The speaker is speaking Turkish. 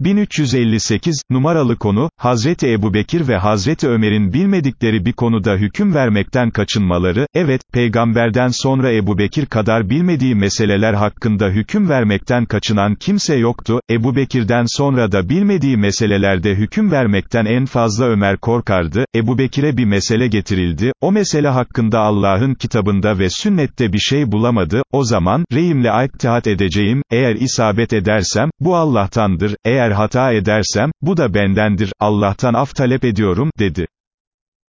1358, numaralı konu, Hazreti Ebubekir ve Hazreti Ömer'in bilmedikleri bir konuda hüküm vermekten kaçınmaları, evet, peygamberden sonra Ebubekir kadar bilmediği meseleler hakkında hüküm vermekten kaçınan kimse yoktu, Ebubekir'den sonra da bilmediği meselelerde hüküm vermekten en fazla Ömer korkardı, Ebubekir'e bir mesele getirildi, o mesele hakkında Allah'ın kitabında ve sünnette bir şey bulamadı, o zaman, reyimle iktihat edeceğim, eğer isabet edersem, bu Allah'tandır, eğer hata edersem, bu da bendendir, Allah'tan af talep ediyorum, dedi.